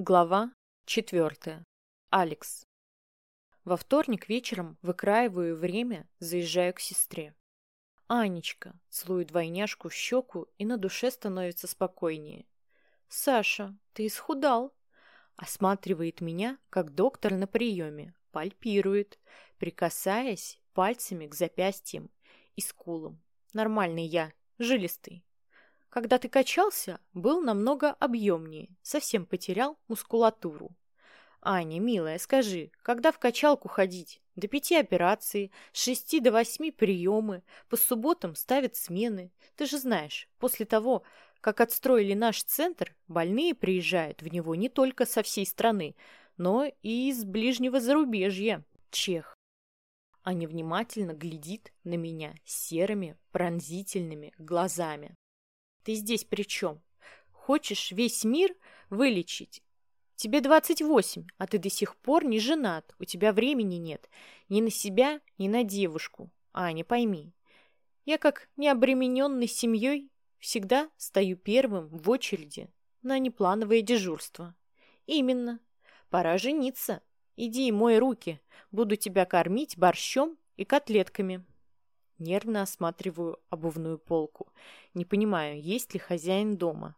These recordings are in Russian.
Глава четвертая. Алекс. Во вторник вечером выкраиваю время, заезжаю к сестре. Анечка целую двойняшку в щеку, и на душе становится спокойнее. «Саша, ты исхудал!» Осматривает меня, как доктор на приеме, пальпирует, прикасаясь пальцами к запястьям и скулам. Нормальный я, жилистый. Когда ты качался, был намного объемнее, совсем потерял мускулатуру. Аня, милая, скажи, когда в качалку ходить? До пяти операций, с шести до восьми приемы, по субботам ставят смены. Ты же знаешь, после того, как отстроили наш центр, больные приезжают в него не только со всей страны, но и из ближнего зарубежья. Чех. Аня внимательно глядит на меня серыми пронзительными глазами. Ты здесь при чем? Хочешь весь мир вылечить? Тебе двадцать восемь, а ты до сих пор не женат, у тебя времени нет. Ни на себя, ни на девушку. Аня, пойми, я как необремененный семьей всегда стою первым в очереди на неплановое дежурство. Именно. Пора жениться. Иди и мой руки. Буду тебя кормить борщом и котлетками. Нервно осматриваю обувную полку. Не понимаю, есть ли хозяин дома.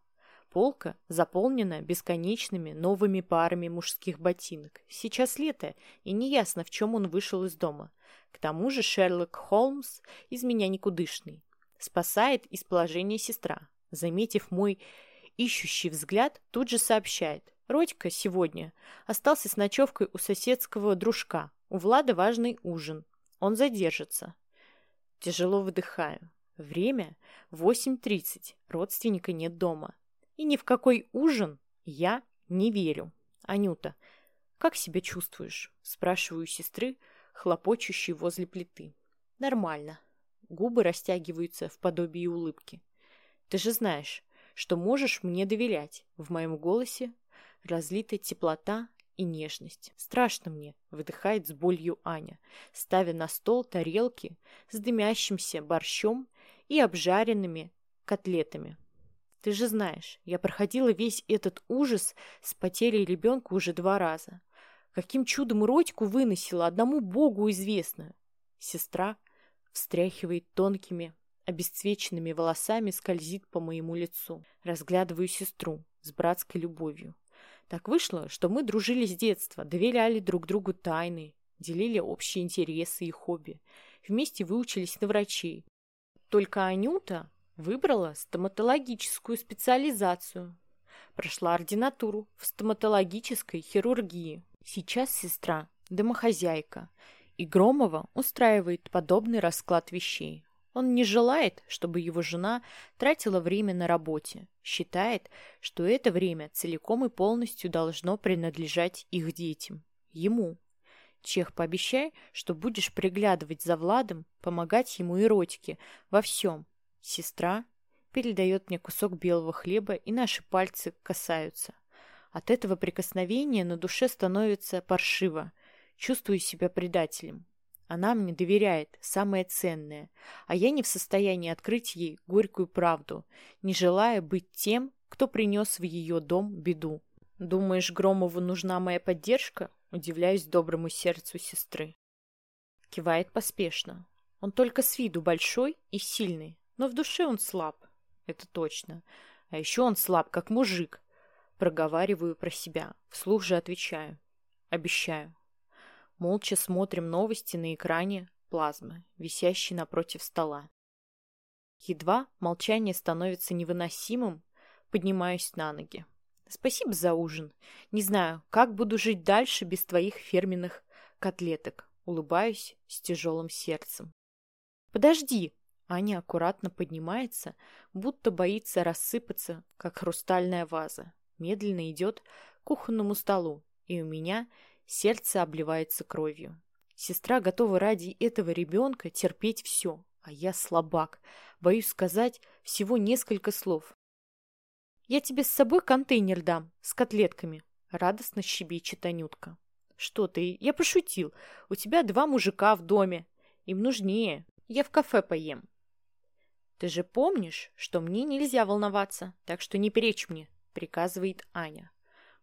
Полка заполнена бесконечными новыми парами мужских ботинок. Сейчас лето, и неясно, в чем он вышел из дома. К тому же Шерлок Холмс из меня никудышный. Спасает из положения сестра. Заметив мой ищущий взгляд, тут же сообщает. Родька сегодня остался с ночевкой у соседского дружка. У Влада важный ужин. Он задержится. Тяжело выдыхаю. Время 8.30. Родственника нет дома. И ни в какой ужин я не верю. Анюта, как себя чувствуешь? Спрашиваю сестры, хлопочущей возле плиты. Нормально. Губы растягиваются в подобии улыбки. Ты же знаешь, что можешь мне доверять. В моем голосе разлита теплота и нежность. Страшно мне, выдыхает с болью Аня, ставя на стол тарелки с дымящимся борщом и обжаренными котлетами. Ты же знаешь, я проходила весь этот ужас с потерей ребенка уже два раза. Каким чудом Родьку выносила, одному Богу известно. Сестра встряхивает тонкими, обесцвеченными волосами, скользит по моему лицу. Разглядываю сестру с братской любовью. Так вышло, что мы дружили с детства, доверяли друг другу тайны, делили общие интересы и хобби. Вместе выучились на врачей. Только Анюта выбрала стоматологическую специализацию. Прошла ординатуру в стоматологической хирургии. Сейчас сестра – домохозяйка. И Громова устраивает подобный расклад вещей. Он не желает, чтобы его жена тратила время на работе. Считает, что это время целиком и полностью должно принадлежать их детям. Ему. Чех, пообещай, что будешь приглядывать за Владом, помогать ему эротике, во всем. Сестра передает мне кусок белого хлеба, и наши пальцы касаются. От этого прикосновения на душе становится паршиво. Чувствую себя предателем. Она мне доверяет, самое ценное, а я не в состоянии открыть ей горькую правду, не желая быть тем, кто принес в ее дом беду. Думаешь, Громову нужна моя поддержка? Удивляюсь доброму сердцу сестры. Кивает поспешно. Он только с виду большой и сильный, но в душе он слаб. Это точно. А еще он слаб, как мужик. Проговариваю про себя. Вслух же отвечаю. Обещаю. Молча смотрим новости на экране плазмы, висящей напротив стола. Едва молчание становится невыносимым, поднимаюсь на ноги. Спасибо за ужин. Не знаю, как буду жить дальше без твоих фирменных котлеток. Улыбаюсь с тяжелым сердцем. Подожди. Аня аккуратно поднимается, будто боится рассыпаться, как хрустальная ваза. Медленно идет к кухонному столу, и у меня Сердце обливается кровью. Сестра готова ради этого ребенка терпеть все, а я слабак. Боюсь сказать всего несколько слов. «Я тебе с собой контейнер дам, с котлетками», — радостно щебечет Анютка. «Что ты? Я пошутил. У тебя два мужика в доме. Им нужнее. Я в кафе поем». «Ты же помнишь, что мне нельзя волноваться, так что не перечь мне», — приказывает Аня.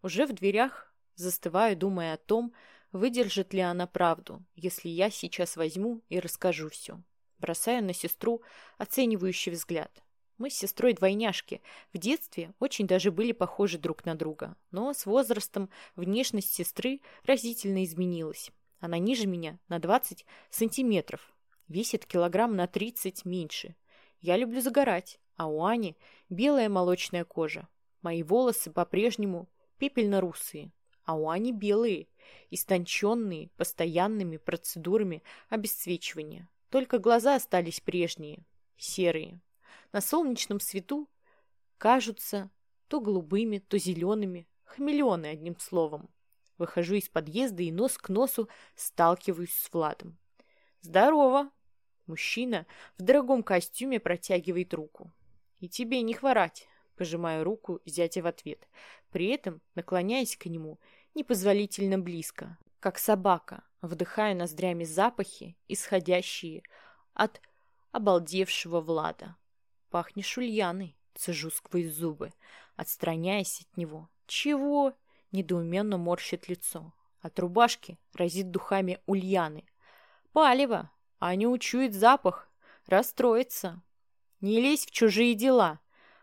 Уже в дверях застываю, думая о том, выдержит ли она правду, если я сейчас возьму и расскажу все. Бросаю на сестру оценивающий взгляд. Мы с сестрой двойняшки. В детстве очень даже были похожи друг на друга. Но с возрастом внешность сестры разительно изменилась. Она ниже меня на 20 сантиметров. Весит килограмм на 30 меньше. Я люблю загорать, а у Ани белая молочная кожа. Мои волосы по-прежнему пепельно-русые, а у Ани белые, истонченные постоянными процедурами обесцвечивания. Только глаза остались прежние, серые на солнечном свету кажутся то голубыми, то зелеными, хамелеоны, одним словом. Выхожу из подъезда и нос к носу сталкиваюсь с Владом. «Здорово!» Мужчина в дорогом костюме протягивает руку. «И тебе не хворать!» Пожимаю руку зятя в ответ, при этом наклоняясь к нему непозволительно близко, как собака, вдыхая ноздрями запахи, исходящие от обалдевшего Влада. Пахнешь ульяной, цежу сквозь зубы, отстраняясь от него. Чего? Недоуменно морщит лицо. От рубашки разит духами ульяны. Палево, а не учует запах, расстроится. Не лезь в чужие дела.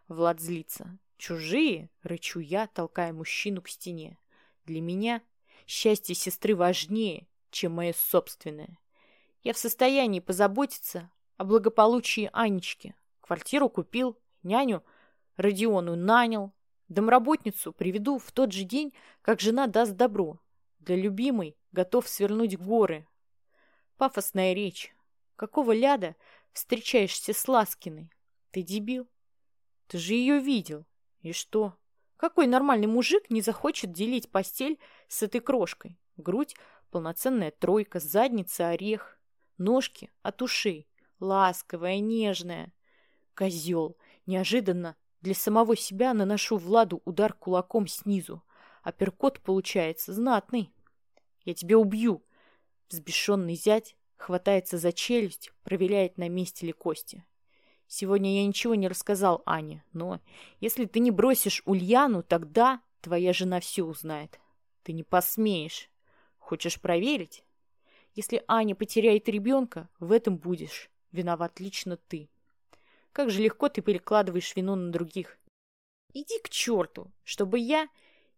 Влад злится. Чужие, рычу я, толкая мужчину к стене. Для меня счастье сестры важнее, чем мое собственное. Я в состоянии позаботиться о благополучии Анечки, Квартиру купил, няню Родиону нанял, домработницу приведу в тот же день, как жена даст добро. Для любимой готов свернуть горы. Пафосная речь. Какого ляда встречаешься с Ласкиной? Ты дебил? Ты же ее видел. И что? Какой нормальный мужик не захочет делить постель с этой крошкой? Грудь — полноценная тройка, задница — орех, ножки от ушей, ласковая, нежная. Козел. Неожиданно для самого себя наношу Владу удар кулаком снизу. А перкот получается знатный. Я тебя убью. Взбешенный зять хватается за челюсть, проверяет, на месте ли кости. Сегодня я ничего не рассказал Ане, но если ты не бросишь Ульяну, тогда твоя жена все узнает. Ты не посмеешь. Хочешь проверить? Если Аня потеряет ребенка, в этом будешь виноват лично ты. Как же легко ты перекладываешь вину на других. Иди к черту, чтобы я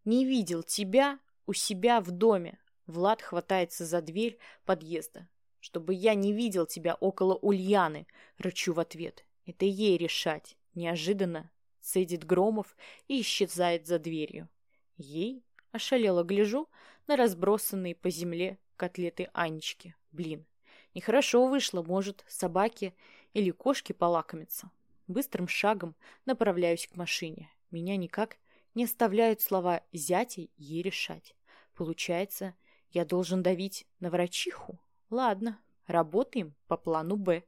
не видел тебя у себя в доме. Влад хватается за дверь подъезда. Чтобы я не видел тебя около Ульяны, рычу в ответ. Это ей решать. Неожиданно цедит Громов и исчезает за дверью. Ей ошалело гляжу на разбросанные по земле котлеты Анечки. Блин, нехорошо вышло, может, собаки или кошки полакомиться. Быстрым шагом направляюсь к машине. Меня никак не оставляют слова зятя ей решать. Получается, я должен давить на врачиху? Ладно, работаем по плану «Б».